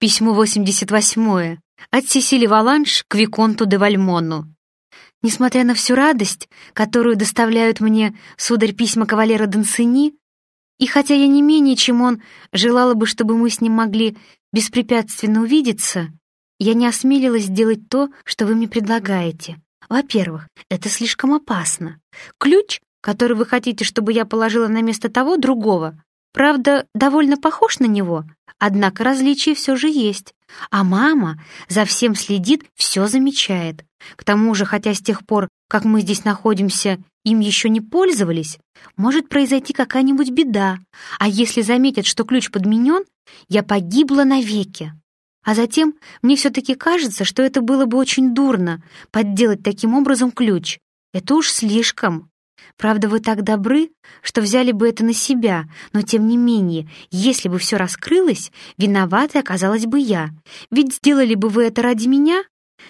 Письмо 88 от Сесили Валанш к Виконту де Вальмону. Несмотря на всю радость, которую доставляют мне, сударь, письма кавалера Донсини, и хотя я не менее, чем он, желала бы, чтобы мы с ним могли беспрепятственно увидеться, я не осмелилась сделать то, что вы мне предлагаете. Во-первых, это слишком опасно. Ключ, который вы хотите, чтобы я положила на место того другого, правда, довольно похож на него, однако различия все же есть. А мама за всем следит, все замечает. К тому же, хотя с тех пор, как мы здесь находимся, им еще не пользовались, может произойти какая-нибудь беда. А если заметят, что ключ подменен, я погибла навеки. А затем мне все-таки кажется, что это было бы очень дурно подделать таким образом ключ. Это уж слишком. Правда, вы так добры, что взяли бы это на себя, но тем не менее, если бы все раскрылось, виноватой оказалась бы я. Ведь сделали бы вы это ради меня?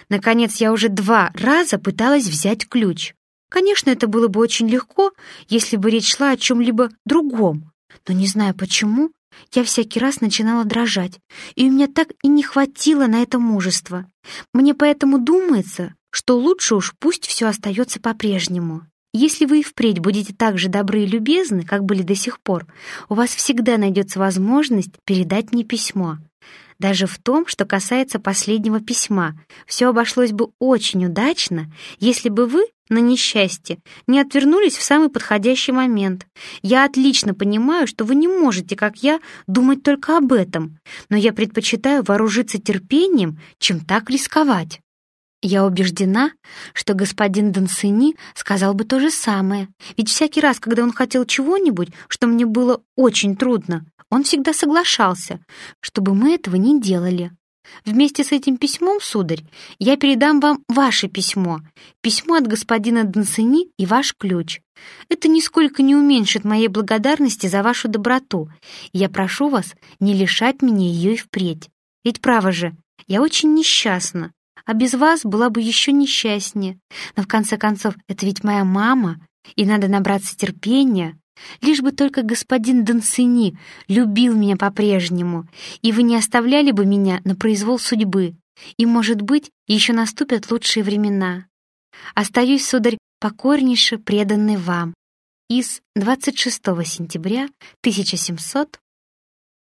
Наконец, я уже два раза пыталась взять ключ. Конечно, это было бы очень легко, если бы речь шла о чем-либо другом. Но не знаю почему, я всякий раз начинала дрожать, и у меня так и не хватило на это мужества. Мне поэтому думается, что лучше уж пусть все остается по-прежнему. Если вы и впредь будете так же добры и любезны, как были до сих пор, у вас всегда найдется возможность передать мне письмо. Даже в том, что касается последнего письма, все обошлось бы очень удачно, если бы вы, на несчастье, не отвернулись в самый подходящий момент. Я отлично понимаю, что вы не можете, как я, думать только об этом, но я предпочитаю вооружиться терпением, чем так рисковать. Я убеждена, что господин Донсини сказал бы то же самое, ведь всякий раз, когда он хотел чего-нибудь, что мне было очень трудно, он всегда соглашался, чтобы мы этого не делали. Вместе с этим письмом, сударь, я передам вам ваше письмо, письмо от господина Донсини и ваш ключ. Это нисколько не уменьшит моей благодарности за вашу доброту. Я прошу вас не лишать меня ее и впредь. Ведь, право же, я очень несчастна а без вас была бы еще несчастнее. Но в конце концов, это ведь моя мама, и надо набраться терпения. Лишь бы только господин Донсини любил меня по-прежнему, и вы не оставляли бы меня на произвол судьбы, и, может быть, еще наступят лучшие времена. Остаюсь, сударь, покорнейше преданный вам. Из 26 сентября 1700